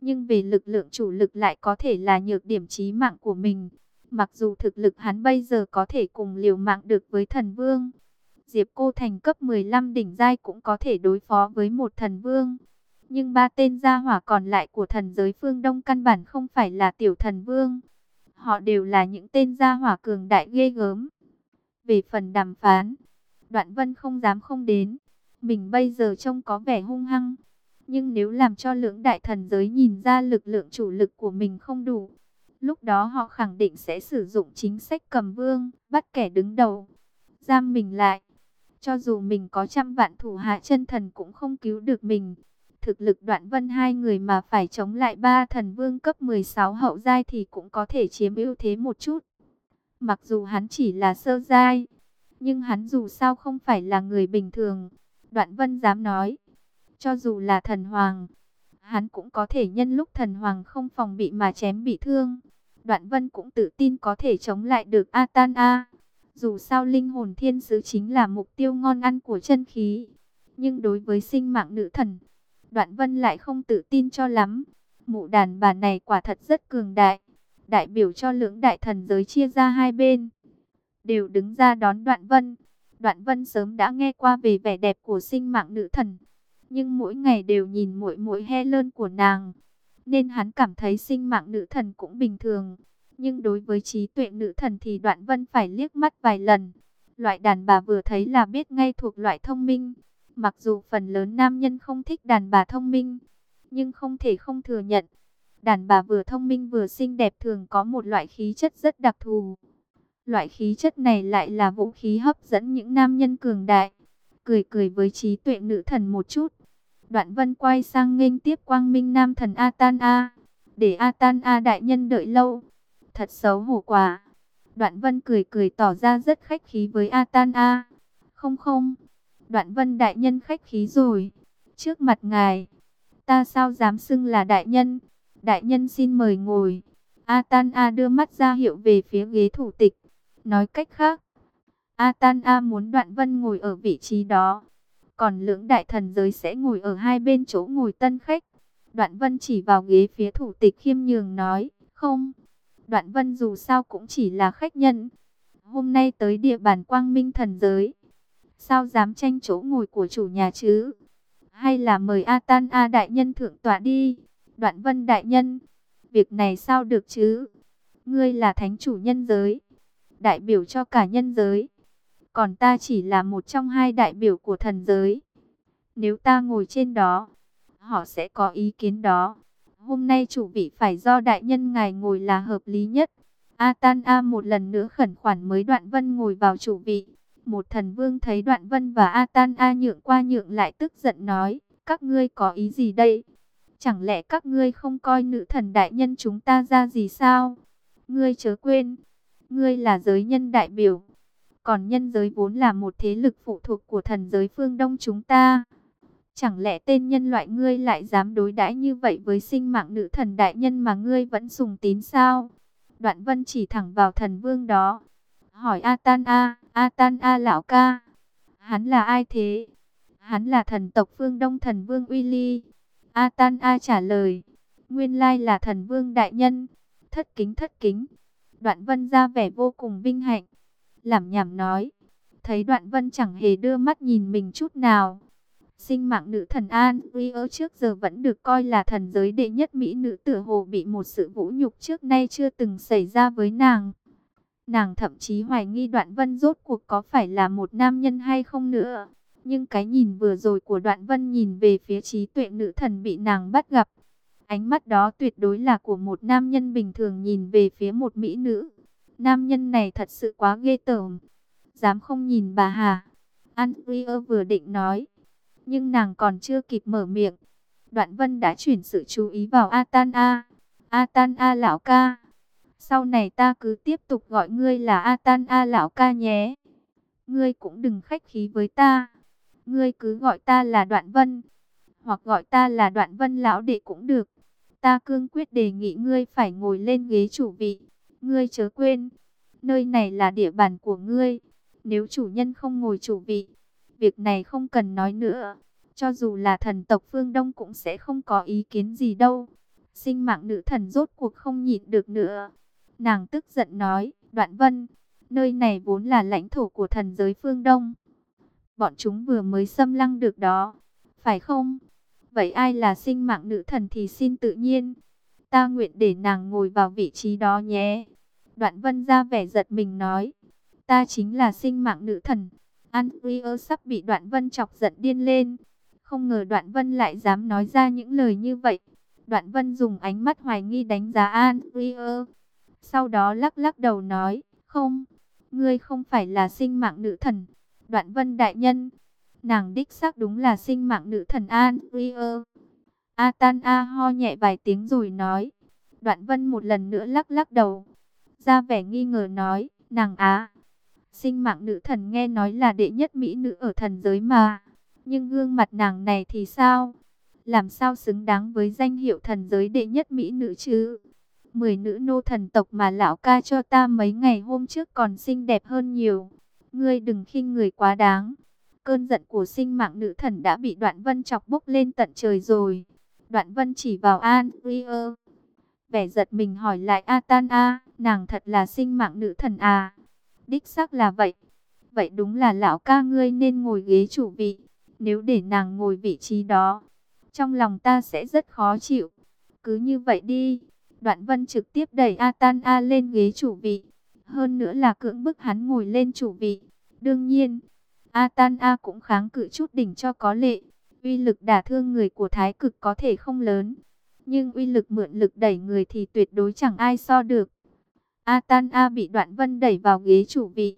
nhưng về lực lượng chủ lực lại có thể là nhược điểm chí mạng của mình. Mặc dù thực lực hắn bây giờ có thể cùng liều mạng được với thần vương, Diệp Cô Thành cấp 15 đỉnh giai cũng có thể đối phó với một thần vương. Nhưng ba tên gia hỏa còn lại của thần giới phương Đông căn bản không phải là tiểu thần vương. Họ đều là những tên gia hỏa cường đại ghê gớm. Về phần đàm phán, Đoạn Vân không dám không đến. Mình bây giờ trông có vẻ hung hăng. Nhưng nếu làm cho lưỡng đại thần giới nhìn ra lực lượng chủ lực của mình không đủ, lúc đó họ khẳng định sẽ sử dụng chính sách cầm vương, bắt kẻ đứng đầu, giam mình lại. Cho dù mình có trăm vạn thủ hạ chân thần cũng không cứu được mình. Thực lực đoạn vân hai người mà phải chống lại ba thần vương cấp 16 hậu giai thì cũng có thể chiếm ưu thế một chút. Mặc dù hắn chỉ là sơ giai, nhưng hắn dù sao không phải là người bình thường. Đoạn vân dám nói, cho dù là thần hoàng, hắn cũng có thể nhân lúc thần hoàng không phòng bị mà chém bị thương. Đoạn vân cũng tự tin có thể chống lại được Atan A. Dù sao linh hồn thiên sứ chính là mục tiêu ngon ăn của chân khí. Nhưng đối với sinh mạng nữ thần, đoạn vân lại không tự tin cho lắm. Mụ đàn bà này quả thật rất cường đại đại biểu cho lưỡng đại thần giới chia ra hai bên, đều đứng ra đón Đoạn Vân. Đoạn Vân sớm đã nghe qua về vẻ đẹp của sinh mạng nữ thần, nhưng mỗi ngày đều nhìn mỗi mỗi he lơn của nàng, nên hắn cảm thấy sinh mạng nữ thần cũng bình thường. Nhưng đối với trí tuệ nữ thần thì Đoạn Vân phải liếc mắt vài lần. Loại đàn bà vừa thấy là biết ngay thuộc loại thông minh. Mặc dù phần lớn nam nhân không thích đàn bà thông minh, nhưng không thể không thừa nhận Đàn bà vừa thông minh vừa xinh đẹp thường có một loại khí chất rất đặc thù. Loại khí chất này lại là vũ khí hấp dẫn những nam nhân cường đại. Cười cười với trí tuệ nữ thần một chút. Đoạn vân quay sang nghênh tiếp quang minh nam thần Atan A. Để Atan A đại nhân đợi lâu. Thật xấu hổ quá. Đoạn vân cười cười tỏ ra rất khách khí với Atan A. Không không. Đoạn vân đại nhân khách khí rồi. Trước mặt ngài. Ta sao dám xưng là đại nhân. Đại nhân xin mời ngồi. a tan a đưa mắt ra hiệu về phía ghế thủ tịch. Nói cách khác, a tan a muốn Đoạn Vân ngồi ở vị trí đó. Còn lưỡng đại thần giới sẽ ngồi ở hai bên chỗ ngồi tân khách. Đoạn Vân chỉ vào ghế phía thủ tịch khiêm nhường nói, không. Đoạn Vân dù sao cũng chỉ là khách nhân. Hôm nay tới địa bàn quang minh thần giới. Sao dám tranh chỗ ngồi của chủ nhà chứ? Hay là mời A Tan A Đại Nhân thượng tọa đi? Đoạn Vân Đại Nhân, việc này sao được chứ? Ngươi là thánh chủ nhân giới, đại biểu cho cả nhân giới. Còn ta chỉ là một trong hai đại biểu của thần giới. Nếu ta ngồi trên đó, họ sẽ có ý kiến đó. Hôm nay chủ vị phải do đại nhân ngài ngồi là hợp lý nhất. A Tan A một lần nữa khẩn khoản mới Đoạn Vân ngồi vào chủ vị. Một thần vương thấy Đoạn Vân và A Tan A nhượng qua nhượng lại tức giận nói, các ngươi có ý gì đây? Chẳng lẽ các ngươi không coi nữ thần đại nhân chúng ta ra gì sao? Ngươi chớ quên, ngươi là giới nhân đại biểu. Còn nhân giới vốn là một thế lực phụ thuộc của thần giới phương Đông chúng ta. Chẳng lẽ tên nhân loại ngươi lại dám đối đãi như vậy với sinh mạng nữ thần đại nhân mà ngươi vẫn sùng tín sao? Đoạn vân chỉ thẳng vào thần vương đó. Hỏi Atan A, Atan A lão ca. Hắn là ai thế? Hắn là thần tộc phương Đông thần vương Uy Ly. Atan A trả lời. Nguyên lai là thần vương đại nhân. Thất kính thất kính. Đoạn vân ra vẻ vô cùng vinh hạnh. Làm nhảm nói. Thấy đoạn vân chẳng hề đưa mắt nhìn mình chút nào Sinh mạng nữ thần An Uy ở trước giờ vẫn được coi là thần giới đệ nhất mỹ nữ tử hồ bị một sự vũ nhục trước nay chưa từng xảy ra với nàng. Nàng thậm chí hoài nghi đoạn vân rốt cuộc có phải là một nam nhân hay không nữa. Nhưng cái nhìn vừa rồi của đoạn vân nhìn về phía trí tuệ nữ thần bị nàng bắt gặp. Ánh mắt đó tuyệt đối là của một nam nhân bình thường nhìn về phía một mỹ nữ. Nam nhân này thật sự quá ghê tởm. Dám không nhìn bà Hà. Andrea vừa định nói nhưng nàng còn chưa kịp mở miệng. Đoạn vân đã chuyển sự chú ý vào atana atana lão ca. Sau này ta cứ tiếp tục gọi ngươi là a tan A lão ca nhé. Ngươi cũng đừng khách khí với ta. Ngươi cứ gọi ta là đoạn vân. Hoặc gọi ta là đoạn vân lão đệ cũng được. Ta cương quyết đề nghị ngươi phải ngồi lên ghế chủ vị. Ngươi chớ quên. Nơi này là địa bàn của ngươi. Nếu chủ nhân không ngồi chủ vị, Việc này không cần nói nữa. Cho dù là thần tộc phương Đông cũng sẽ không có ý kiến gì đâu. Sinh mạng nữ thần rốt cuộc không nhịn được nữa. Nàng tức giận nói, đoạn vân, nơi này vốn là lãnh thổ của thần giới phương Đông. Bọn chúng vừa mới xâm lăng được đó, phải không? Vậy ai là sinh mạng nữ thần thì xin tự nhiên. Ta nguyện để nàng ngồi vào vị trí đó nhé. Đoạn vân ra vẻ giật mình nói, ta chính là sinh mạng nữ thần. Andrea sắp bị Đoạn Vân chọc giận điên lên. Không ngờ Đoạn Vân lại dám nói ra những lời như vậy. Đoạn Vân dùng ánh mắt hoài nghi đánh giá Andrea. Sau đó lắc lắc đầu nói, không, ngươi không phải là sinh mạng nữ thần. Đoạn Vân đại nhân, nàng đích xác đúng là sinh mạng nữ thần An Andrew. Atan A ho nhẹ vài tiếng rồi nói. Đoạn Vân một lần nữa lắc lắc đầu. Ra vẻ nghi ngờ nói, nàng á. Sinh mạng nữ thần nghe nói là đệ nhất mỹ nữ ở thần giới mà. Nhưng gương mặt nàng này thì sao? Làm sao xứng đáng với danh hiệu thần giới đệ nhất mỹ nữ chứ? Mười nữ nô thần tộc mà lão ca cho ta mấy ngày hôm trước còn xinh đẹp hơn nhiều. Ngươi đừng khinh người quá đáng. Cơn giận của sinh mạng nữ thần đã bị đoạn vân chọc bốc lên tận trời rồi. Đoạn vân chỉ vào An Rier. Vẻ giật mình hỏi lại Atan A, nàng thật là sinh mạng nữ thần à? Đích xác là vậy. Vậy đúng là lão ca ngươi nên ngồi ghế chủ vị. Nếu để nàng ngồi vị trí đó, trong lòng ta sẽ rất khó chịu. Cứ như vậy đi. Đoạn vân trực tiếp đẩy Atan A lên ghế chủ vị. Hơn nữa là cưỡng bức hắn ngồi lên chủ vị. Đương nhiên, Atan A cũng kháng cự chút đỉnh cho có lệ. Uy lực đả thương người của thái cực có thể không lớn. Nhưng uy lực mượn lực đẩy người thì tuyệt đối chẳng ai so được. Atan A bị Đoạn Vân đẩy vào ghế chủ vị.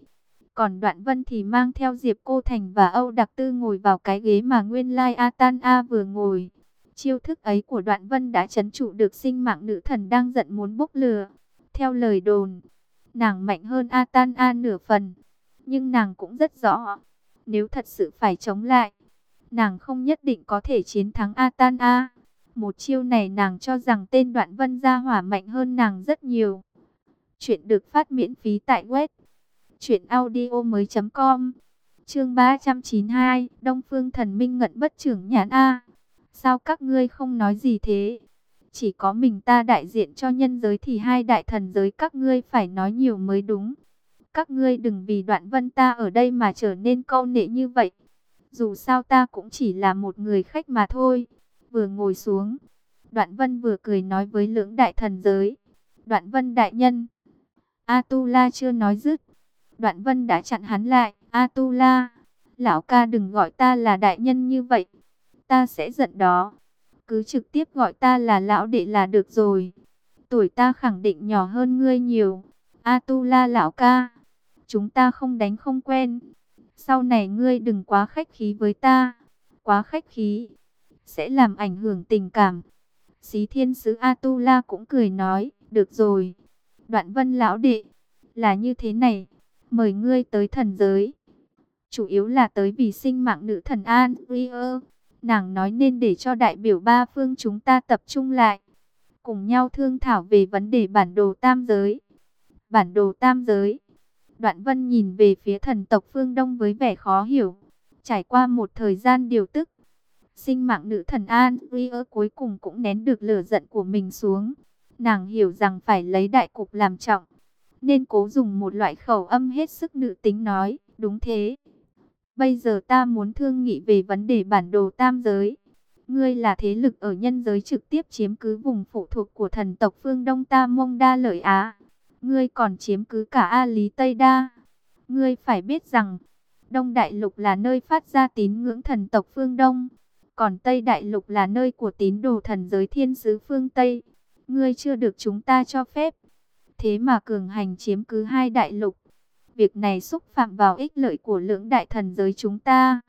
Còn Đoạn Vân thì mang theo Diệp Cô Thành và Âu Đặc Tư ngồi vào cái ghế mà nguyên lai Atan A vừa ngồi. Chiêu thức ấy của Đoạn Vân đã chấn trụ được sinh mạng nữ thần đang giận muốn bốc lửa. Theo lời đồn, nàng mạnh hơn Atan A nửa phần. Nhưng nàng cũng rất rõ, nếu thật sự phải chống lại, nàng không nhất định có thể chiến thắng Atan A. Một chiêu này nàng cho rằng tên Đoạn Vân gia hỏa mạnh hơn nàng rất nhiều. Chuyện được phát miễn phí tại web truyệnaudiomoi.com. Chương 392, Đông Phương Thần Minh ngận bất trưởng nhãn a. Sao các ngươi không nói gì thế? Chỉ có mình ta đại diện cho nhân giới thì hai đại thần giới các ngươi phải nói nhiều mới đúng. Các ngươi đừng vì đoạn vân ta ở đây mà trở nên câu nệ như vậy. Dù sao ta cũng chỉ là một người khách mà thôi. Vừa ngồi xuống, đoạn vân vừa cười nói với lưỡng đại thần giới. Đoạn vân đại nhân. Atula chưa nói dứt. Đoạn vân đã chặn hắn lại. Atula, lão ca đừng gọi ta là đại nhân như vậy. Ta sẽ giận đó. Cứ trực tiếp gọi ta là lão đệ là được rồi. Tuổi ta khẳng định nhỏ hơn ngươi nhiều. Atula lão ca. Chúng ta không đánh không quen. Sau này ngươi đừng quá khách khí với ta. Quá khách khí. Sẽ làm ảnh hưởng tình cảm. Xí thiên sứ Atula cũng cười nói. Được rồi. Đoạn vân lão đệ. Là như thế này. Mời ngươi tới thần giới. Chủ yếu là tới vì sinh mạng nữ thần An. Rier. Nàng nói nên để cho đại biểu ba phương chúng ta tập trung lại. Cùng nhau thương thảo về vấn đề bản đồ tam giới. Bản đồ tam giới. Đoạn vân nhìn về phía thần tộc phương Đông với vẻ khó hiểu. Trải qua một thời gian điều tức. Sinh mạng nữ thần An Ria cuối cùng cũng nén được lửa giận của mình xuống. Nàng hiểu rằng phải lấy đại cục làm trọng. Nên cố dùng một loại khẩu âm hết sức nữ tính nói. Đúng thế. Bây giờ ta muốn thương nghị về vấn đề bản đồ tam giới. Ngươi là thế lực ở nhân giới trực tiếp chiếm cứ vùng phụ thuộc của thần tộc phương Đông Ta Mông Đa Lợi Á. Ngươi còn chiếm cứ cả A Lý Tây Đa. Ngươi phải biết rằng, Đông Đại Lục là nơi phát ra tín ngưỡng thần tộc phương Đông. Còn Tây Đại Lục là nơi của tín đồ thần giới thiên sứ phương Tây. Ngươi chưa được chúng ta cho phép. Thế mà cường hành chiếm cứ hai đại lục. Việc này xúc phạm vào ích lợi của lưỡng đại thần giới chúng ta.